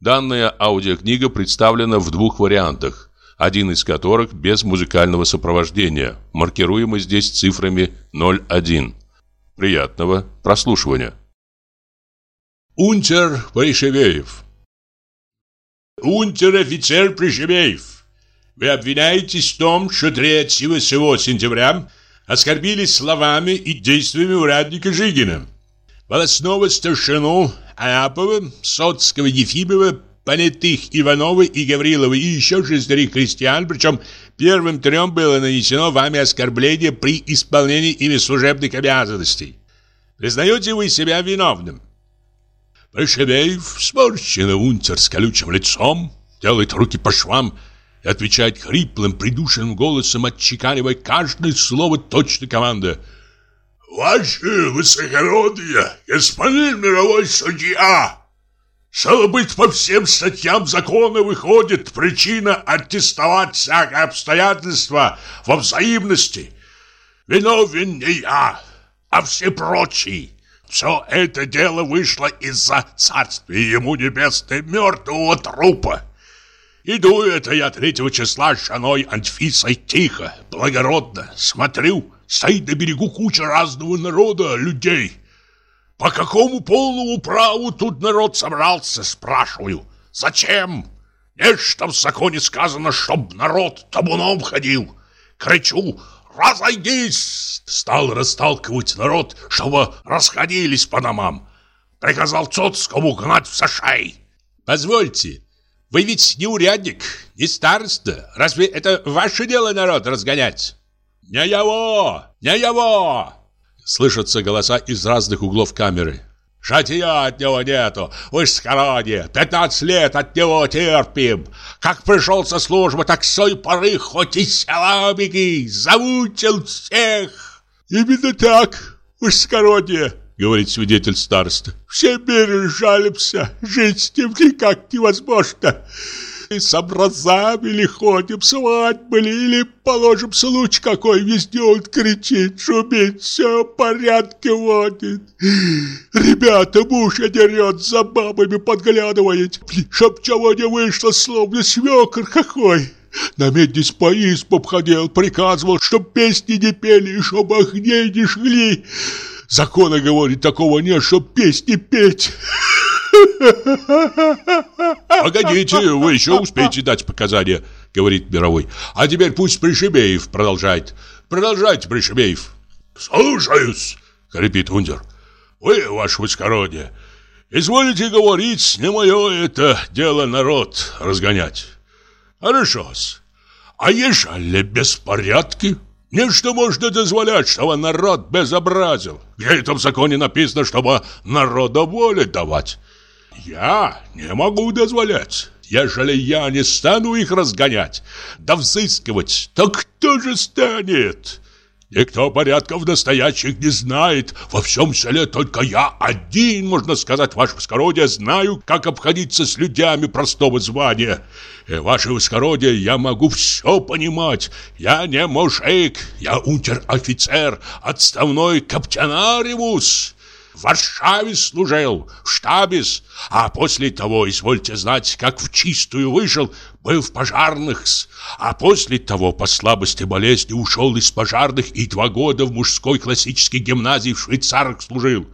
Данная аудиокнига представлена в двух вариантах, один из которых без музыкального сопровождения, маркируемый здесь цифрами 01. Приятного прослушивания. Унтер Плешевеев Унтер-офицер Плешевеев, вы обвиняетесь в том, что 3 сентября оскорбили словами и действиями урядника Жигина, волосного старшину Аапова, Соцкого Ефимова, понятых Иванова и Гаврилова и еще шестерых крестьян, причем первым трем было нанесено вами оскорбление при исполнении ими служебных обязанностей. Признаете вы себя виновным? Плешебеев, сморщенный унтер с колючим лицом, делает руки по швам и отвечает хриплым, придушенным голосом, отчеканивая каждое слово точно команда. «Ваше высокородие, господин мировой судья!» Стало быть, по всем статьям закона выходит причина аттестовать всякое обстоятельство во взаимности. Виновен не я, а все прочие. Все это дело вышло из-за царствия ему небесной мертвого трупа. Иду это я третьего числа с женой Анфисой тихо, благородно, смотрю, стоит на берегу куча разного народа, людей. По какому полному праву тут народ собрался, спрашиваю. Зачем? Нет, что в законе сказано, чтоб народ табуном ходил. Кричу, разойдись! Стал расталкивать народ, чтобы расходились по домам. Приказал Цоцкому гнать в сашай. Позвольте, вы ведь не урядник, не староста. Разве это ваше дело народ разгонять? Не его, не его! Слышатся голоса из разных углов камеры. Шатья от него нету, вы ж скороне, пятнадцать лет от него терпим. Как пришел со службы, так с той поры хоть и села беги, замучил всех. Именно так, вы ж скороне, говорит свидетель староста. Все миры жалимся, жить с ним никак невозможно. И с образами ли ходим, свадьбы ли, или положим случай какой, везде он кричит, шумит, все в порядке водит. Ребята, муж дерет, за бабами подглядывает, чтоб чего не вышло, словно свекр какой. На меднись по избам ходил, приказывал, чтоб песни не пели, чтоб огней не жгли. Закона, говорит, такого нет, чтоб песни петь. Погодите, вы еще успеете дать показания, говорит Мировой. А теперь пусть Пришибеев продолжает. Продолжайте, Пришибеев. Слушаюсь, хрипит Ундер. Вы, ваше высокородие, изволите говорить, не мое это дело народ разгонять. Хорошо-с. А ежели беспорядки? Нечто можно дозволять, чтобы народ безобразил. Где это в законе написано, чтобы народу волю давать? Я не могу дозволять. Ежели я не стану их разгонять, да взыскивать, то кто же станет? Никто порядков настоящих не знает. Во всем селе только я один, можно сказать, ваше воскородие, знаю, как обходиться с людьми простого звания. И, ваше воскородие, я могу все понимать. Я не мужик, я унтер-офицер, отставной каптенариус в Варшаве служил, в штабе, а после того, извольте знать, как в чистую вышел, был в пожарных, а после того по слабости болезни ушел из пожарных и два года в мужской классической гимназии в Швейцарах служил.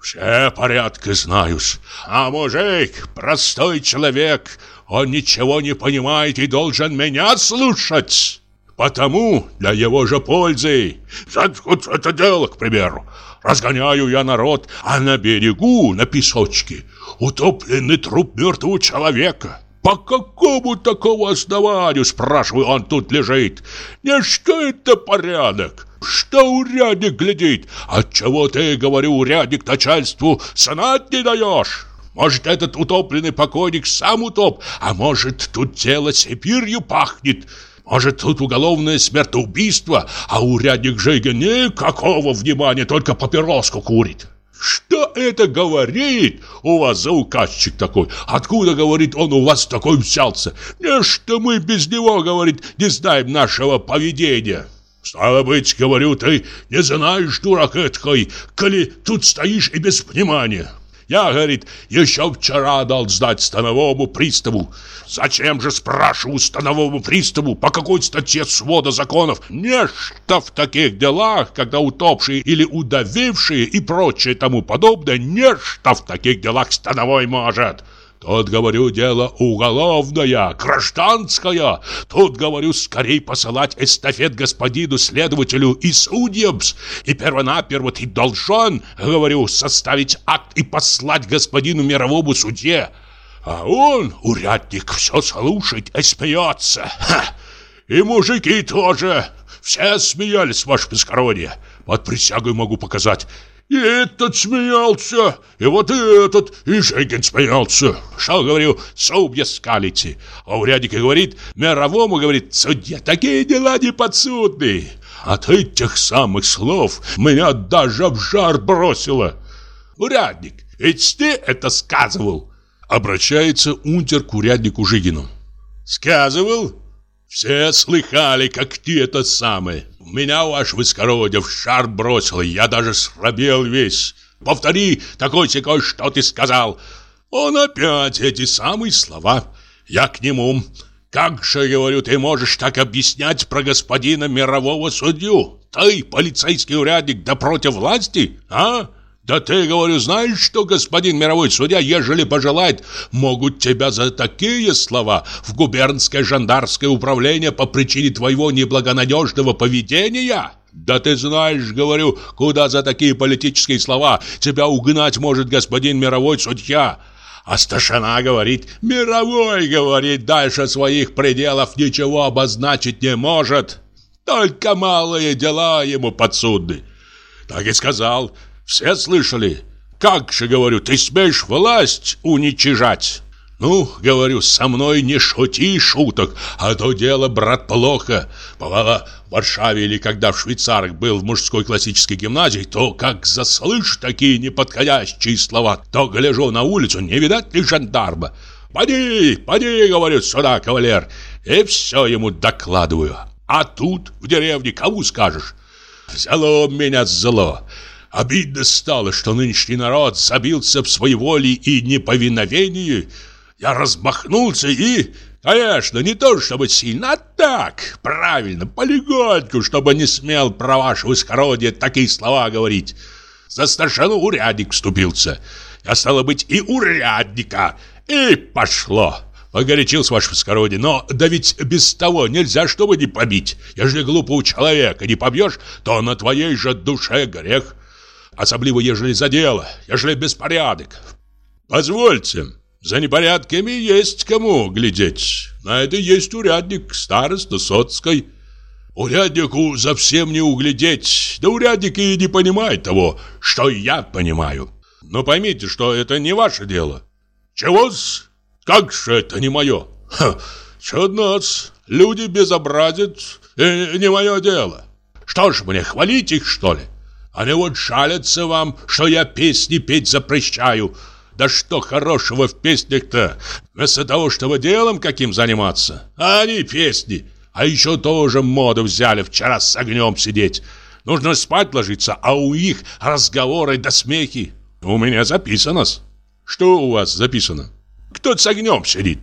Все порядки знаюсь, а мужик, простой человек, он ничего не понимает и должен меня слушать. Потому для его же пользы, это дело, к примеру, Разгоняю я народ, а на берегу, на песочке, утопленный труп мертвого человека. По какому такому основанию, спрашиваю, он тут лежит? Не что это порядок? Что урядник глядит? Отчего ты, говорю, урядник начальству знать не даешь? Может, этот утопленный покойник сам утоп, а может, тут тело Сибирью пахнет. Может, тут уголовное смертоубийство, а урядник Жига никакого внимания, только папироску курит. Что это говорит у вас за указчик такой? Откуда, говорит, он у вас такой взялся? Не, что мы без него, говорит, не знаем нашего поведения. Стало быть, говорю, ты не знаешь, дурак эткой, коли тут стоишь и без внимания. Я, говорит, еще вчера дал сдать становому приставу. Зачем же, спрашиваю, становому приставу, по какой статье свода законов? Нечто в таких делах, когда утопшие или удавившие и прочее тому подобное, нечто в таких делах становой может. Тут, говорю, дело уголовное, гражданское. Тут, говорю, скорей посылать эстафет господину следователю и судьям. И первонаперво ты должен, говорю, составить акт и послать господину мировому судье. А он, урядник, все слушает и смеется. И мужики тоже. Все смеялись, ваше бескородие. Под присягой могу показать. И этот смеялся, и вот этот, и Жегин смеялся. Что, говорю, судья скалите. А урядник говорит, мировому, говорит, судья, такие дела не подсудные. От этих самых слов меня даже в жар бросило. Урядник, ведь ты это сказывал. Обращается унтер к уряднику Жигину. Сказывал? Все слыхали, как ты это самое. Меня, ваш высокородие, в шар бросило, я даже срабел весь. Повтори такой-сякой, что ты сказал. Он опять эти самые слова. Я к нему. Как же, говорю, ты можешь так объяснять про господина мирового судью? Ты, полицейский урядник, да против власти, а? Да ты, говорю, знаешь, что господин мировой судья, ежели пожелает, могут тебя за такие слова в губернское жандарское управление по причине твоего неблагонадежного поведения? Да ты знаешь, говорю, куда за такие политические слова тебя угнать может господин мировой судья. А старшина говорит, мировой, говорит, дальше своих пределов ничего обозначить не может. Только малые дела ему подсудны. Так и сказал, все слышали? Как же, говорю, ты смеешь власть уничижать? Ну, говорю, со мной не шути шуток, а то дело, брат, плохо. Бывало, в Варшаве или когда в Швейцарах был в мужской классической гимназии, то как заслышь такие неподходящие слова, то гляжу на улицу, не видать ли жандарма. «Поди, поди, — говорю, — сюда, кавалер!» И все ему докладываю. А тут, в деревне, кому скажешь? Взяло меня зло. Обидно стало, что нынешний народ забился в своей воле и неповиновении. Я размахнулся и... Конечно, не то чтобы сильно, а так, правильно, полегоньку, чтобы не смел про ваше высокородие такие слова говорить. За старшину урядник вступился. Я, стало быть, и урядника. И пошло. Погорячился ваше высокородие, но да ведь без того нельзя, чтобы не побить. Если глупого человека не побьешь, то на твоей же душе грех. Особливо, ежели за дело, ежели беспорядок. Позвольте, за непорядками есть кому глядеть. На это есть урядник, староста Соцкой. Уряднику совсем не углядеть, да урядник и не понимает того, что я понимаю. Но поймите, что это не ваше дело. Чего-с? Как же это не мое? Ха, чудно-с. Люди безобразят, и не мое дело. Что ж мне, хвалить их, что ли? Они вот шалятся вам, что я песни петь запрещаю. Да что хорошего в песнях-то? Вместо того, чтобы делом каким заниматься. А они песни. А еще тоже моду взяли вчера с огнем сидеть. Нужно спать ложиться, а у них разговоры да смехи. У меня записано-с. Что у вас записано? Кто с огнем сидит?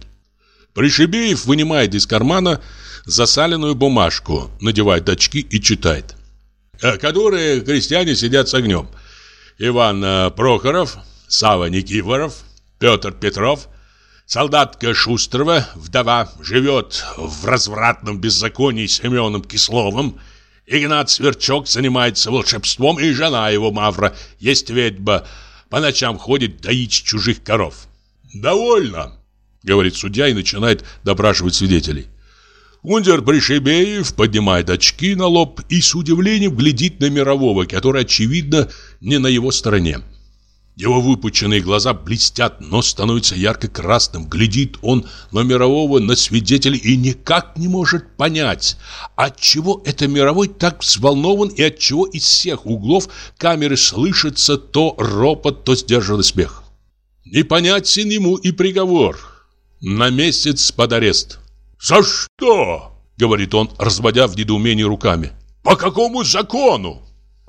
Пришибеев вынимает из кармана засаленную бумажку, надевает очки и читает. Э, которые крестьяне сидят с огнем. Иван э, Прохоров, Сава Никифоров, Петр Петров, солдатка Шустрова, вдова, живет в развратном беззаконии Семеном Кисловым, Игнат Сверчок занимается волшебством, и жена его, Мавра, есть ведьма, по ночам ходит доить чужих коров. «Довольно», — говорит судья и начинает допрашивать свидетелей. Унтер Пришибеев поднимает очки на лоб и с удивлением глядит на Мирового, который, очевидно, не на его стороне. Его выпученные глаза блестят, но становится ярко-красным. Глядит он на Мирового, на свидетелей и никак не может понять, отчего это Мировой так взволнован и отчего из всех углов камеры слышится то ропот, то сдержанный смех. Непонятен ему и приговор. На месяц под арест. «За что?» — говорит он, разводя в недоумении руками. «По какому закону?»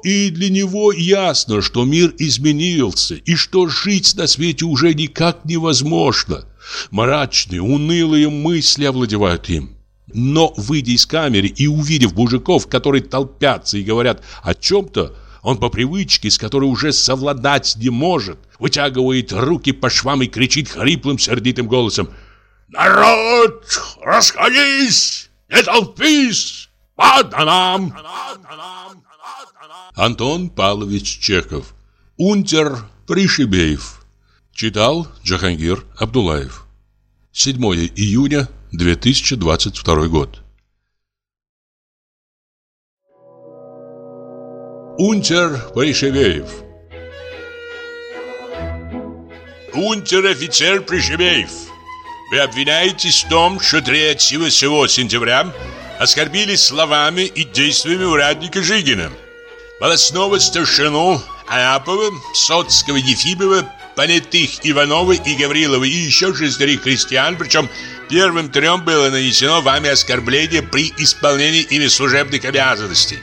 И для него ясно, что мир изменился, и что жить на свете уже никак невозможно. Мрачные, унылые мысли овладевают им. Но, выйдя из камеры и увидев мужиков, которые толпятся и говорят о чем-то, он по привычке, с которой уже совладать не может, вытягивает руки по швам и кричит хриплым, сердитым голосом «Народ, расходись! Не толпись! По домам!» Антон Павлович Чехов Унтер Пришибеев Читал Джахангир Абдулаев 7 июня 2022 год Унтер Пришибеев Унтер-офицер Пришибеев Вы обвиняетесь в том, что 3 сентября оскорбили словами и действиями урядника Жигина волосного старшину Аапова, Соцкого Ефимова, понятых Иванова и Гаврилова и еще шестерых крестьян, причем первым трем было нанесено вами оскорбление при исполнении ими служебных обязанностей.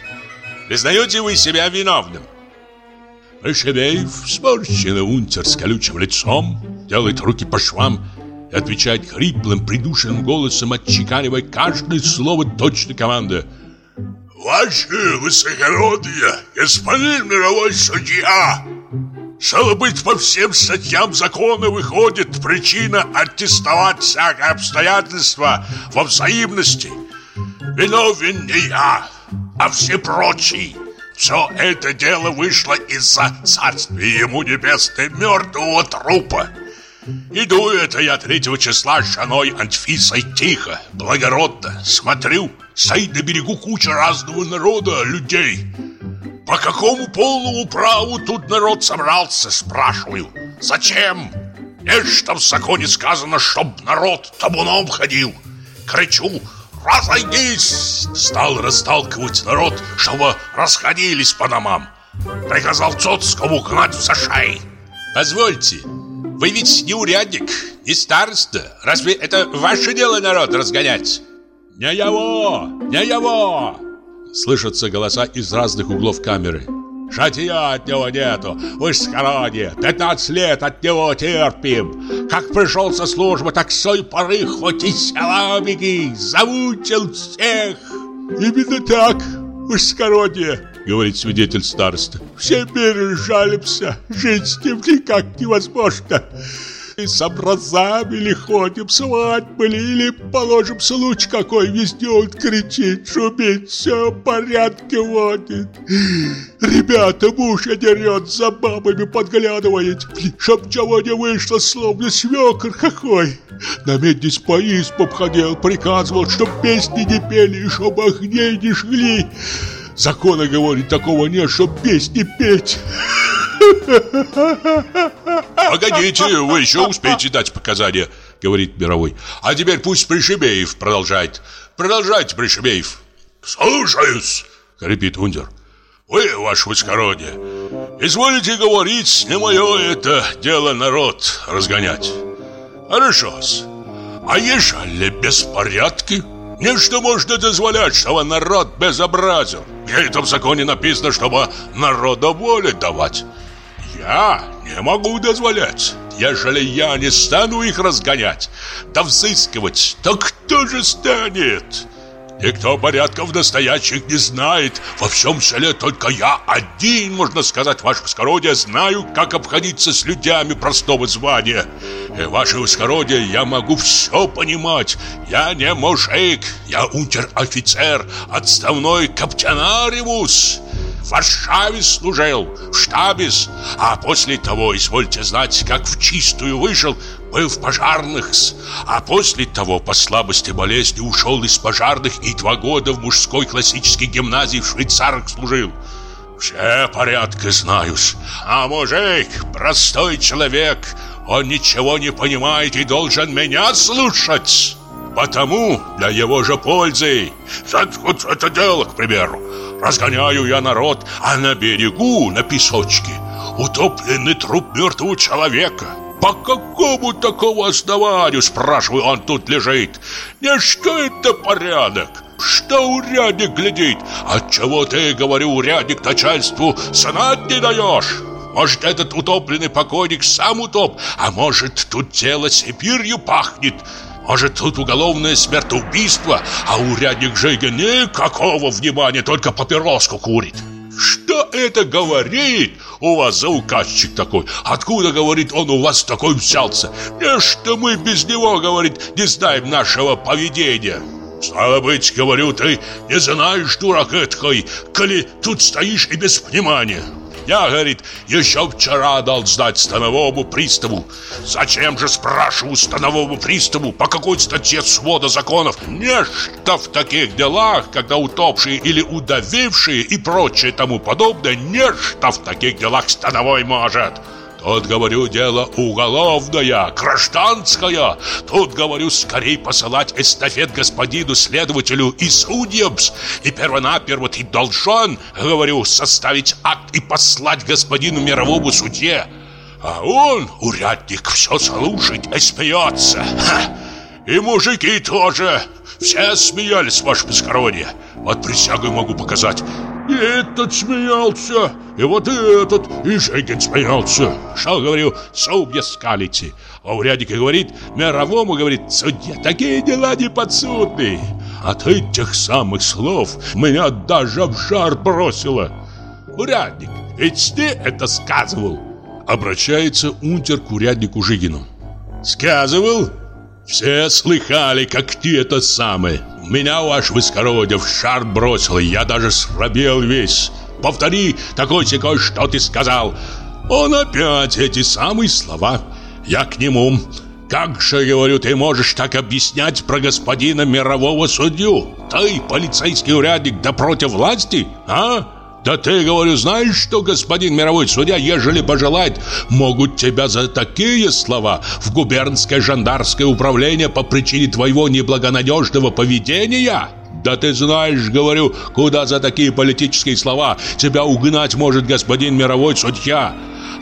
Признаете вы себя виновным? Шебеев сморщенный унтер с колючим лицом, делает руки по швам отвечает хриплым, придушенным голосом, отчеканивая каждое слово точно команда – Ваше высокородие, господин мировой судья, Стало быть, по всем статьям закона выходит причина аттестовать всякое обстоятельство во взаимности. Виновен не я, а все прочие. Все это дело вышло из-за царствия ему небесной мертвого трупа. Иду это я третьего числа с женой Антфисой тихо, благородно, смотрю, стоит на берегу куча разного народа, людей. По какому полному праву тут народ собрался, спрашиваю. Зачем? Нечто в законе сказано, чтоб народ табуном ходил. Кричу, разойдись! Стал расталкивать народ, чтобы расходились по домам. Приказал Цоцкому гнать в зашей. Позвольте, вы ведь не урядник, не староста. Разве это ваше дело народ разгонять? Не его, не его! Слышатся голоса из разных углов камеры. Шатья от него нету, вы ж скороне, 15 лет от него терпим. Как пришел со службы, так с той поры хоть и села беги, замучил всех. Именно так, вы ж скороне, говорит свидетель староста. Все миры жалимся, жить с ним никак невозможно. И с образами ли ходим, свадьбы ли, или положим случай какой, везде он кричит, шумит, все в порядке водит. Ребята, муж дерет, за бабами подглядывает, чтоб чего не вышло, словно свекр какой. На меднись по избам ходил, приказывал, чтоб песни не пели, чтоб огней не жгли. Закона, говорит, такого нет, чтоб песни петь. Погодите, вы еще успеете дать показания, говорит Мировой. А теперь пусть Пришибеев продолжает. Продолжайте, Пришибеев. Слушаюсь, хрипит Ундер. Вы, ваше высокородие, изволите говорить, не мое это дело народ разгонять. Хорошо-с. А ежели беспорядки? Нечто можно дозволять, чтобы народ безобразил. Где это в законе написано, чтобы народу волю давать? Я не могу дозволять. Ежели я не стану их разгонять, да взыскивать, то кто же станет? Никто порядков настоящих не знает. Во всем селе только я один, можно сказать, ваше воскородие, знаю, как обходиться с людьми простого звания. И, ваше воскородие, я могу все понимать. Я не мужик, я унтер-офицер, отставной каптенариус. Варшаве служил, в штабе, а после того, извольте знать, как в чистую вышел, был в пожарных, а после того по слабости болезни ушел из пожарных и два года в мужской классической гимназии в швейцарах служил. Все порядки знаюсь, а мужик, простой человек, он ничего не понимает и должен меня слушать. Потому для его же пользы. Вот это дело, к примеру. Разгоняю я народ, а на берегу, на песочке, утопленный труп мертвого человека. По какому такому основанию, спрашиваю, он тут лежит? Не что это порядок? Что урядник глядит? Отчего ты, говорю, урядник начальству знать не даешь? Может, этот утопленный покойник сам утоп, а может, тут тело Сибирью пахнет. Может, тут уголовное смертоубийство, а урядник Жига никакого внимания, только папироску курит. Что это говорит у вас за указчик такой? Откуда, говорит, он у вас такой взялся? Не что мы без него, говорит, не знаем нашего поведения. Стало быть, говорю, ты не знаешь, дурак эткой, коли тут стоишь и без внимания. Я, говорит, еще вчера дал сдать становому приставу. Зачем же, спрашиваю, становому приставу, по какой статье свода законов? Нечто в таких делах, когда утопшие или удавившие и прочее тому подобное, нечто в таких делах становой может. Тут, говорю, дело уголовное, гражданское. Тут, говорю, скорей посылать эстафет господину следователю и судьям. И первонаперво ты должен, говорю, составить акт и послать господину мировому судье. А он, урядник, все слушает и смеется. И мужики тоже. Все смеялись, ваше бескородие. Вот присягу могу показать. И этот смеялся, и вот этот, и Жегин смеялся. Что, говорю, зубья скалите. А урядник говорит, мировому, говорит, судья, такие дела не подсудные. От этих самых слов меня даже в жар бросило. Урядник, ведь ты это сказывал. Обращается унтер к уряднику Жигину. Сказывал? Все слыхали, как ты это самое. Меня, ваш высокородие, в шар бросил, я даже срабел весь. Повтори такой-сякой, что ты сказал. Он опять эти самые слова. Я к нему. Как же, говорю, ты можешь так объяснять про господина мирового судью? Ты полицейский урядник да против власти, а? Да ты, говорю, знаешь, что господин мировой судья, ежели пожелает, могут тебя за такие слова в губернское жандарское управление по причине твоего неблагонадежного поведения? Да ты знаешь, говорю, куда за такие политические слова тебя угнать может господин мировой судья?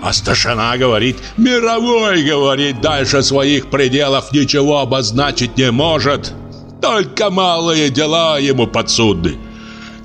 А старшина говорит, мировой, говорит, дальше своих пределов ничего обозначить не может. Только малые дела ему подсудны.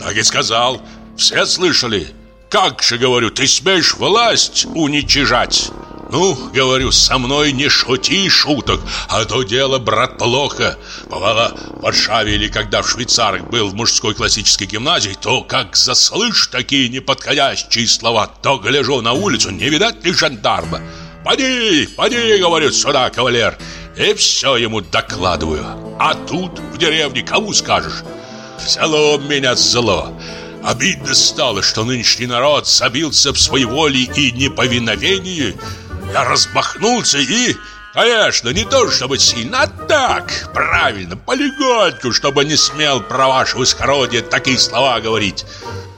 Так и сказал, все слышали? Как же, говорю, ты смеешь власть уничижать? Ну, говорю, со мной не шути шуток, а то дело, брат, плохо. Бывало, в Варшаве или когда в Швейцарах был в мужской классической гимназии, то как заслышь такие неподходящие слова, то гляжу на улицу, не видать ли жандарма. «Поди, поди, — говорю, — сюда, кавалер!» И все ему докладываю. А тут, в деревне, кому скажешь? Взяло меня зло. Обидно стало, что нынешний народ забился в своей воле и неповиновении. Я разбахнулся и... Конечно, не то чтобы сильно, а так, правильно, полегоньку, чтобы не смел про ваше высокородие такие слова говорить.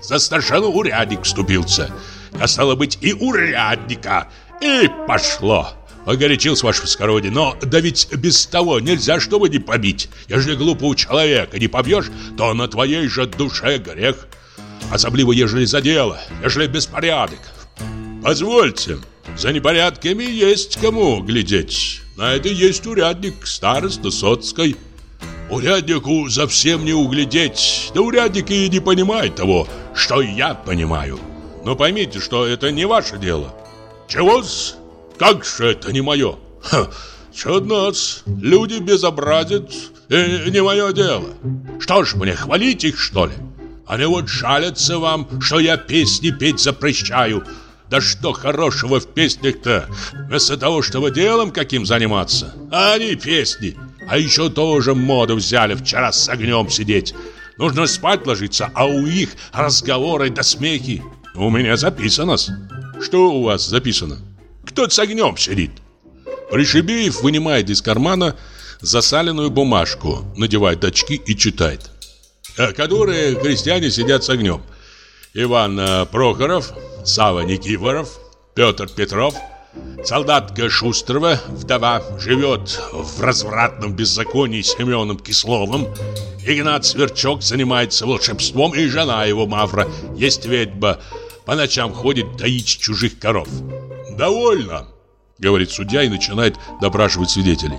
За старшину урядник вступился. Я стало быть и урядника. И пошло. Погорячился ваше высокородие, но да ведь без того нельзя, чтобы не побить. Если глупого человека не побьешь, то на твоей же душе грех. Особливо, ежели за дело, ежели беспорядок. Позвольте, за непорядками есть кому глядеть. На это есть урядник, староста Соцкой. Уряднику совсем не углядеть. Да урядник и не понимает того, что я понимаю. Но поймите, что это не ваше дело. Чего-с? Как же это не мое? Ха, чудно-с. Люди безобразят, и не мое дело. Что ж, мне хвалить их, что ли? Они вот жалятся вам, что я песни петь запрещаю. Да что хорошего в песнях-то? Вместо того, чтобы делом каким заниматься. А они песни. А еще тоже моду взяли вчера с огнем сидеть. Нужно спать ложиться, а у них разговоры да смехи. У меня записано -с. Что у вас записано? Кто с огнем сидит? Пришибеев вынимает из кармана засаленную бумажку, надевает очки и читает. Э, которые крестьяне сидят с огнем. Иван э, Прохоров, Сава Никифоров, Петр Петров, солдатка Шустрова, вдова, живет в развратном беззаконии Семеном Кисловым, Игнат Сверчок занимается волшебством, и жена его, Мавра, есть ведьма, по ночам ходит доить чужих коров. «Довольно», — говорит судья и начинает допрашивать свидетелей.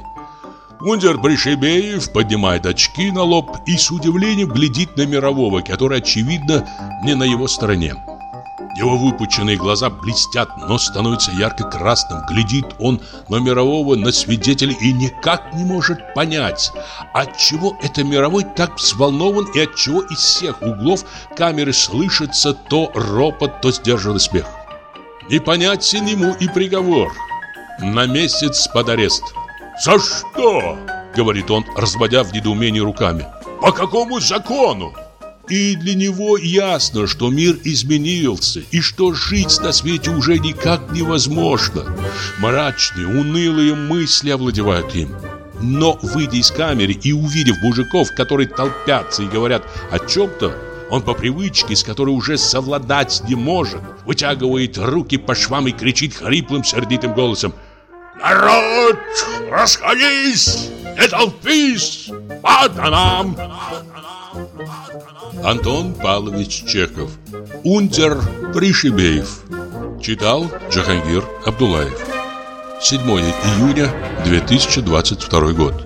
Унтер Бришебеев поднимает очки на лоб и с удивлением глядит на Мирового, который, очевидно, не на его стороне. Его выпученные глаза блестят, но становится ярко-красным. Глядит он на Мирового, на свидетеля и никак не может понять, отчего это Мировой так взволнован и отчего из всех углов камеры слышится то ропот, то сдержанный смех. Непонятен ему и приговор. На месяц под арест. «За что?» — говорит он, разводя в недоумении руками. «По какому закону?» И для него ясно, что мир изменился, и что жить на свете уже никак невозможно. Мрачные, унылые мысли овладевают им. Но, выйдя из камеры и увидев мужиков, которые толпятся и говорят о чем-то, он по привычке, с которой уже совладать не может, вытягивает руки по швам и кричит хриплым, сердитым голосом «Народ, расходись! Не толпись! По домам!» Антон Павлович Чехов Унтер Пришибеев Читал Джахангир Абдулаев 7 июня 2022 год